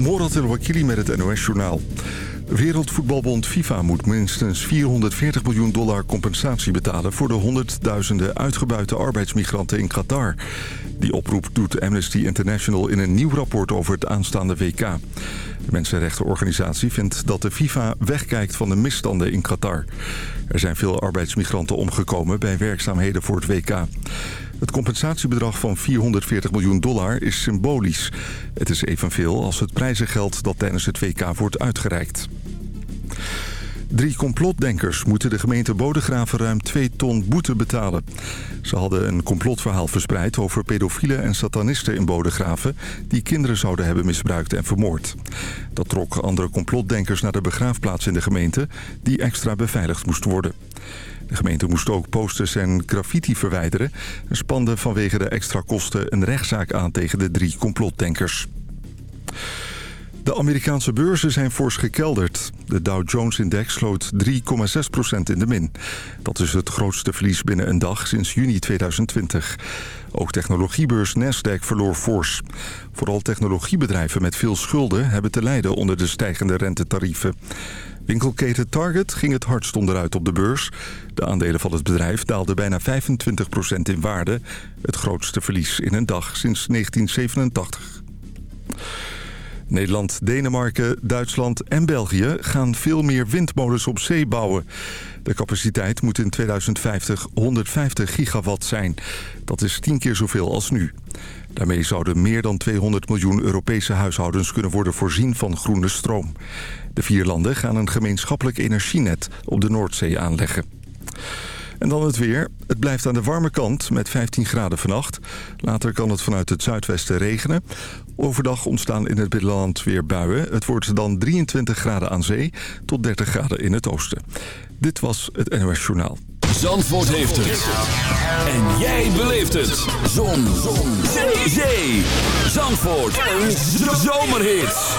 Morat El met het NOS-journaal. Wereldvoetbalbond FIFA moet minstens 440 miljoen dollar compensatie betalen... voor de honderdduizenden uitgebuite arbeidsmigranten in Qatar. Die oproep doet Amnesty International in een nieuw rapport over het aanstaande WK. De mensenrechtenorganisatie vindt dat de FIFA wegkijkt van de misstanden in Qatar. Er zijn veel arbeidsmigranten omgekomen bij werkzaamheden voor het WK. Het compensatiebedrag van 440 miljoen dollar is symbolisch. Het is evenveel als het prijzengeld dat tijdens het WK wordt uitgereikt. Drie complotdenkers moeten de gemeente Bodegraven ruim 2 ton boete betalen. Ze hadden een complotverhaal verspreid over pedofielen en satanisten in Bodegraven... die kinderen zouden hebben misbruikt en vermoord. Dat trok andere complotdenkers naar de begraafplaats in de gemeente... die extra beveiligd moest worden. De gemeente moest ook posters en graffiti verwijderen... en spande vanwege de extra kosten een rechtszaak aan tegen de drie complotdenkers. De Amerikaanse beurzen zijn fors gekelderd. De Dow Jones-index sloot 3,6% in de min. Dat is het grootste verlies binnen een dag sinds juni 2020. Ook technologiebeurs Nasdaq verloor fors. Vooral technologiebedrijven met veel schulden hebben te lijden onder de stijgende rentetarieven. Winkelketen Target ging het hardst onderuit op de beurs. De aandelen van het bedrijf daalden bijna 25% in waarde. Het grootste verlies in een dag sinds 1987. Nederland, Denemarken, Duitsland en België gaan veel meer windmolens op zee bouwen. De capaciteit moet in 2050 150 gigawatt zijn. Dat is tien keer zoveel als nu. Daarmee zouden meer dan 200 miljoen Europese huishoudens kunnen worden voorzien van groene stroom. De vier landen gaan een gemeenschappelijk energienet op de Noordzee aanleggen. En dan het weer. Het blijft aan de warme kant met 15 graden vannacht. Later kan het vanuit het zuidwesten regenen. Overdag ontstaan in het binnenland weer buien. Het wordt dan 23 graden aan zee tot 30 graden in het oosten. Dit was het NOS Journaal. Zandvoort heeft het. En jij beleeft het. Zon. Zon. Zee. Zandvoort. Een zomerhit.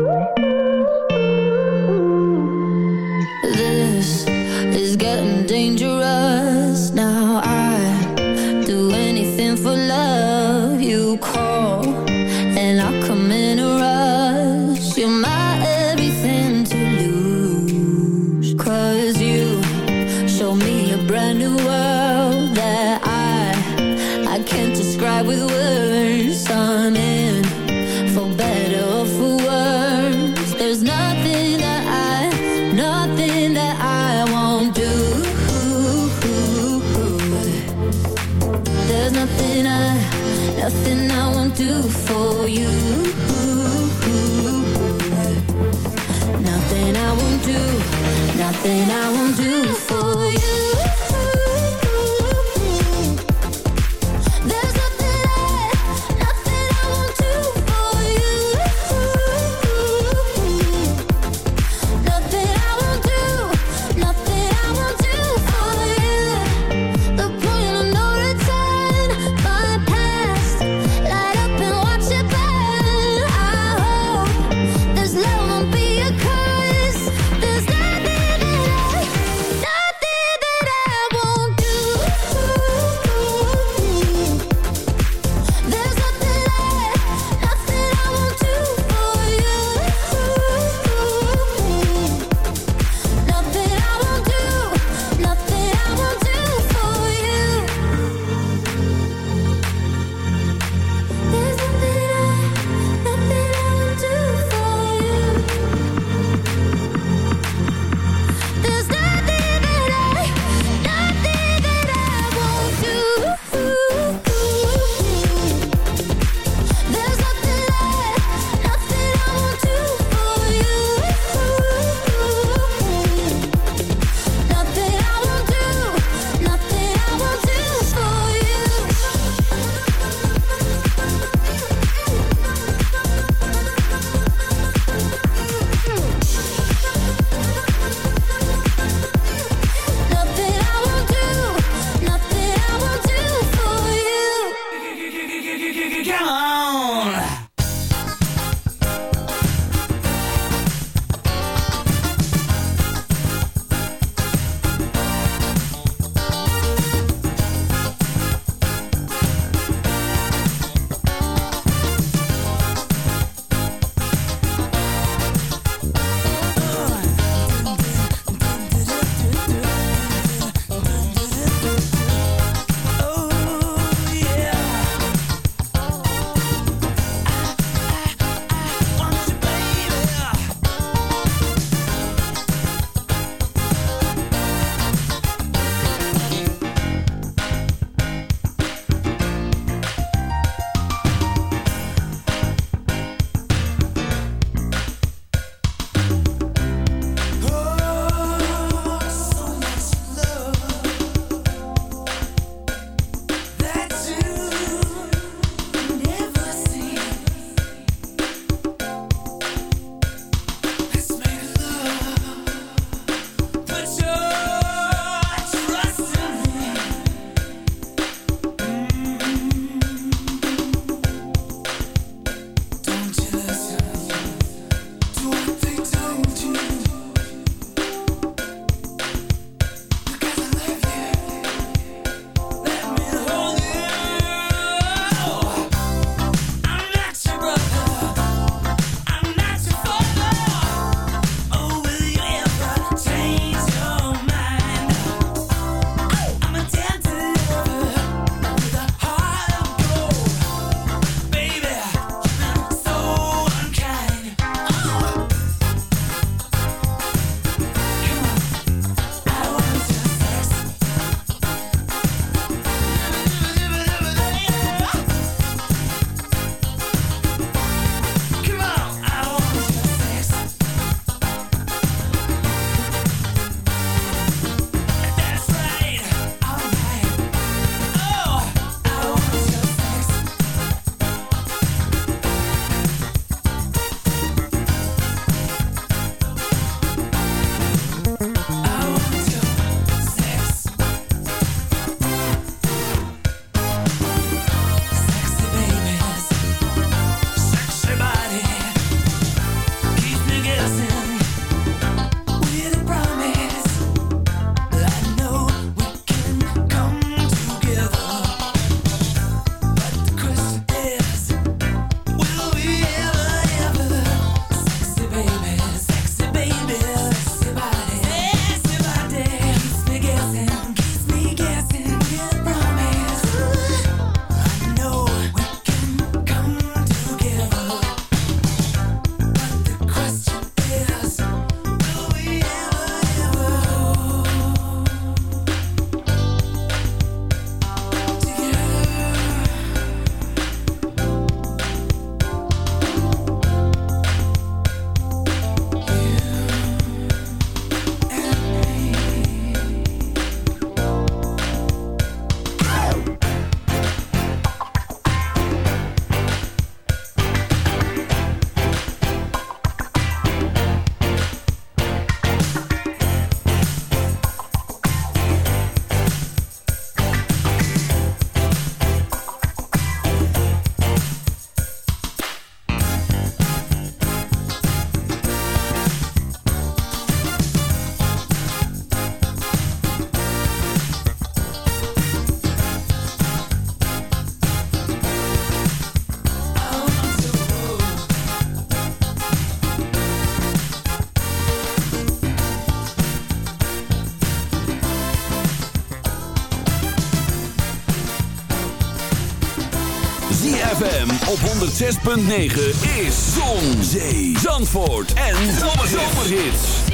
ZFM op 106.9 is Zon, Zee, Zandvoort en Zomerhits.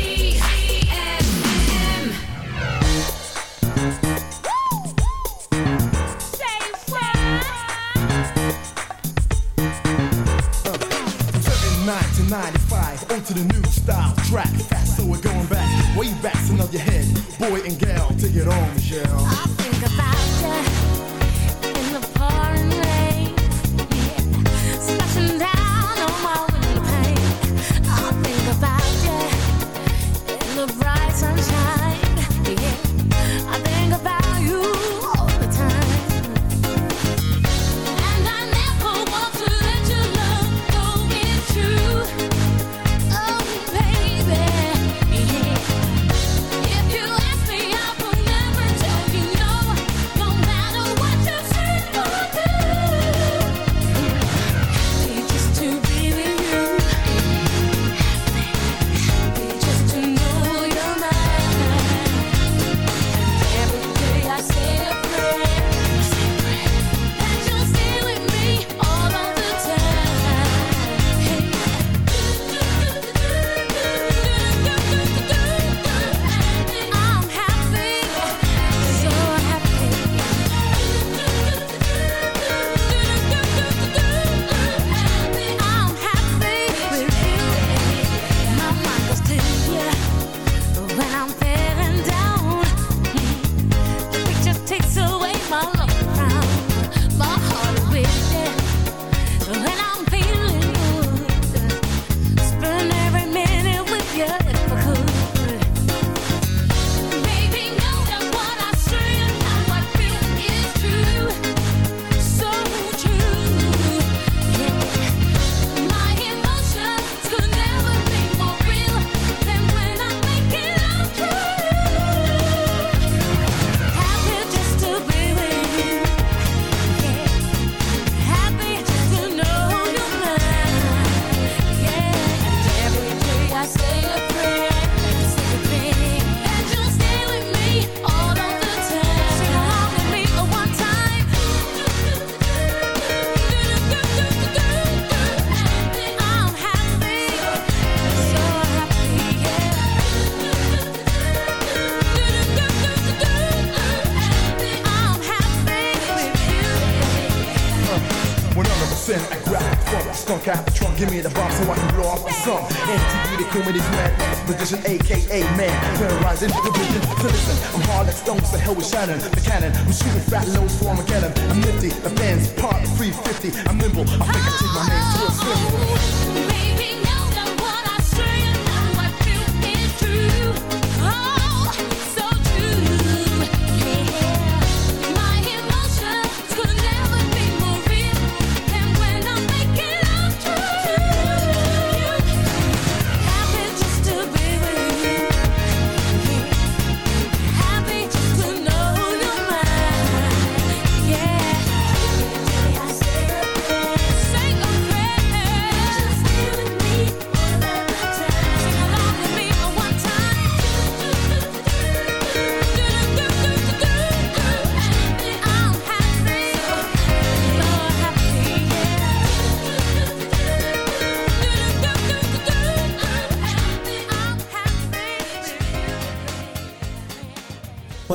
to 95, onto the new style track. Fast, so we're going back, way back, so nod your head. Boy and gal, take it on, Michelle.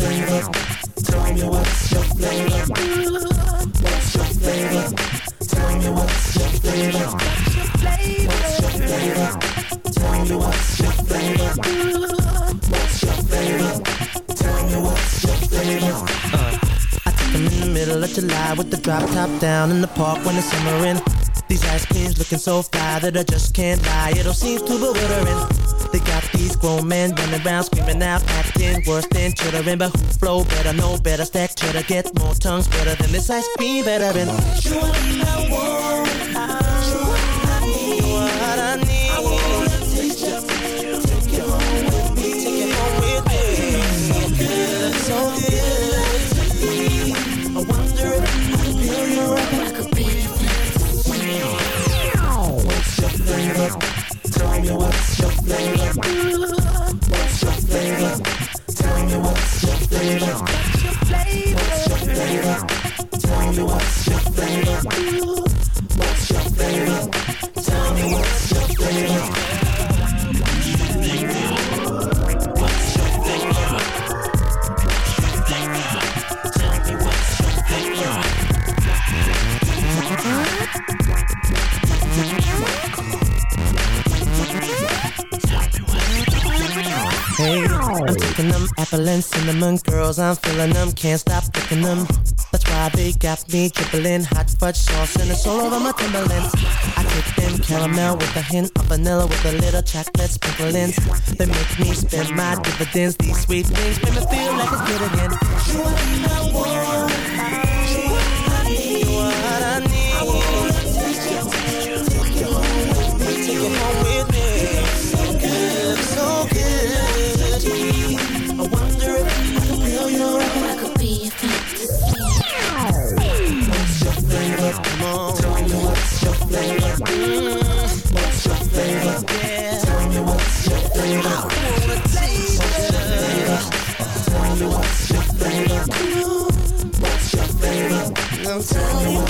flavor? Tell me what's your flavor? What's your flavor? Tell me what's your flavor? What's your flavor? Tell me what's your flavor? What's your flavor? Tell me what's your flavor? I took in the middle of July with the drop top down in the park when it's summer in. These ass queens looking so fly that I just can't lie. It all seems too bewildering. They got these grown men running around screaming out, acting worse than chittering. But who flow better, know better, stack cheddar, get more tongues better than this ice cream veteran. Surely no world me hot fudge sauce and it's all over my Timberlands. I kick them caramel with a hint of vanilla with a little chocolate sprinkling. They make me spend my dividends. These sweet things make me feel like it's good again. You what's your favorite? Tell me what's your favorite. Wat what's your favorite? What's your favorite?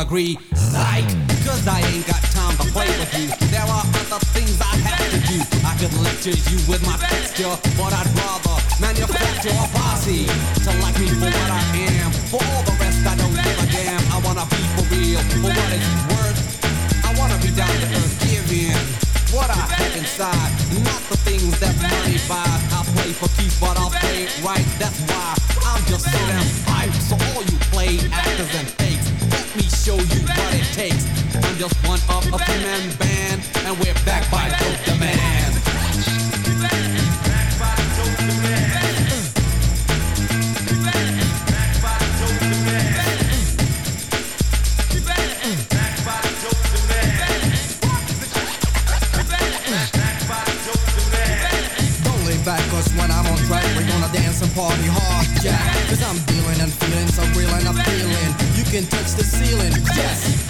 Agree. Band, and we're backed by Dope back, cause when I'm on track, we're gonna dance and party hard, yeah. Cause I'm dealing and feeling so real and I'm feeling. You can touch the ceiling, yes.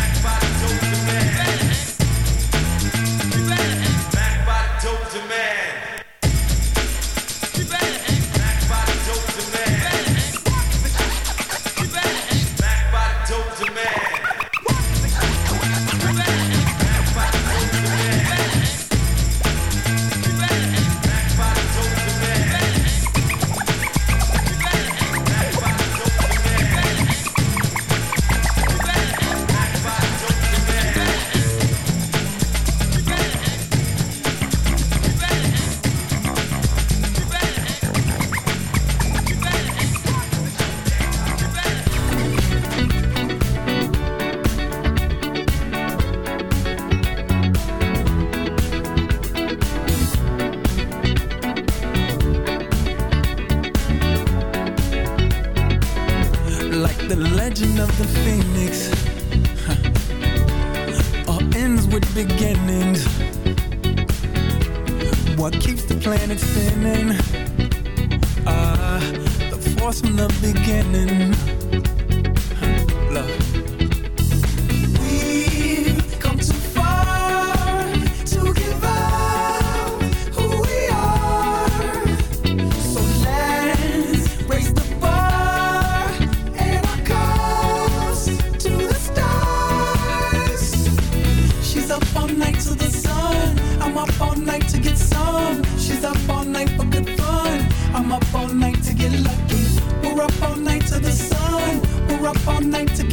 up all night to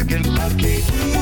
to get lucky.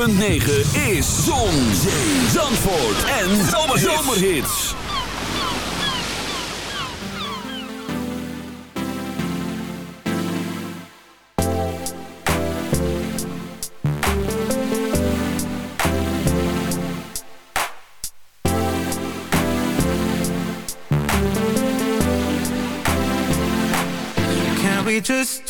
106.9 is Zon, Zee, Zandvoort en Zomerhits. Can we just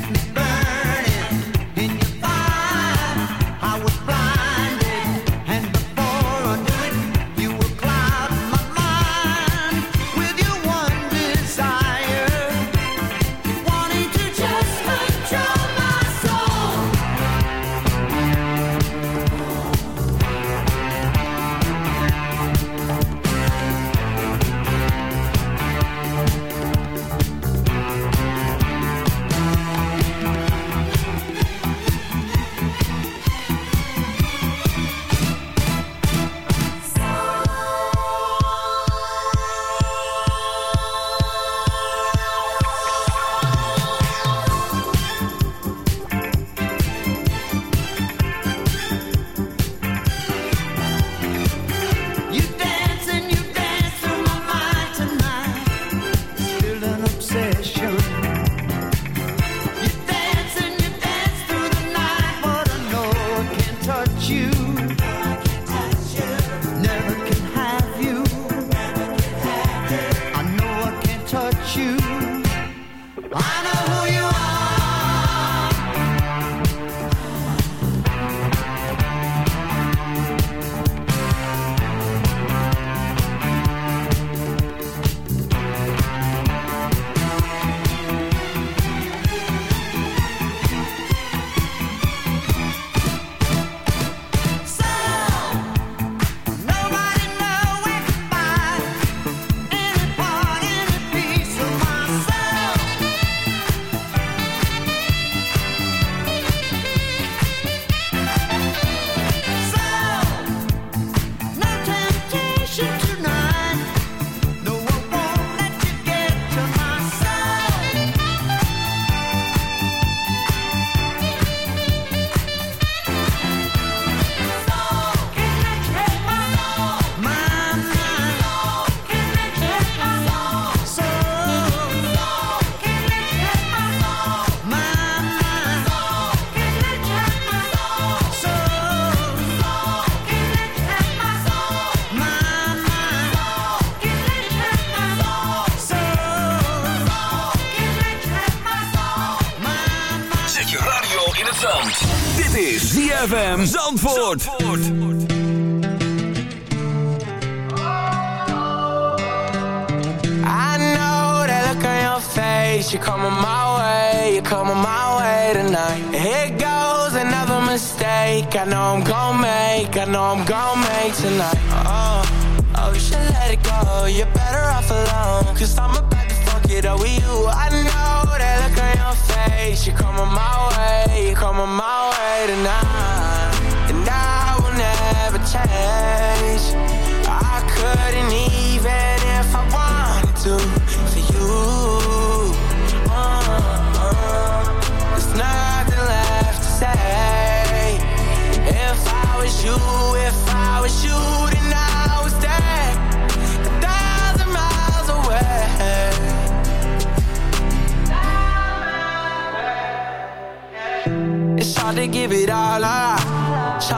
second ZFM Zandvoort. I know that look on your face. You're coming my way. You're coming my way tonight. Here goes another mistake. I know I'm gonna make. I know I'm gonna make tonight. Oh, oh, you should let it go. You're better off alone. Cause I'm about to fuck it up with you. I know that look on your face. You're coming my way. You're coming my way tonight. Never change. I couldn't even if I wanted to for you. Uh-uh. There's nothing left to say. If I was you, if I was you, then I would stay a thousand miles away. It's hard to give it all up.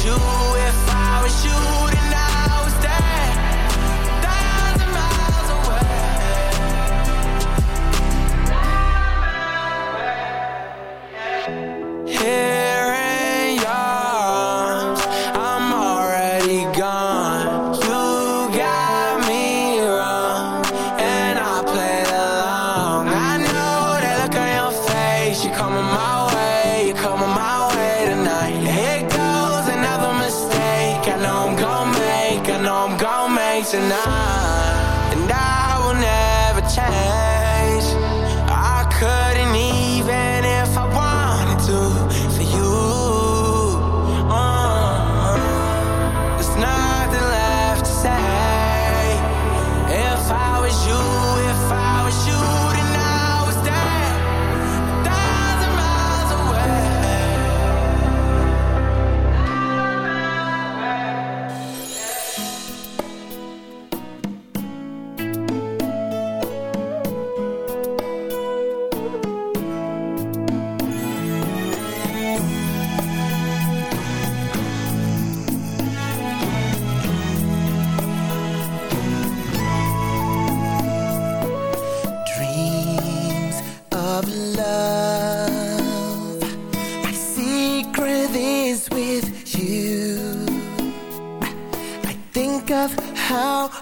you, if I was you, how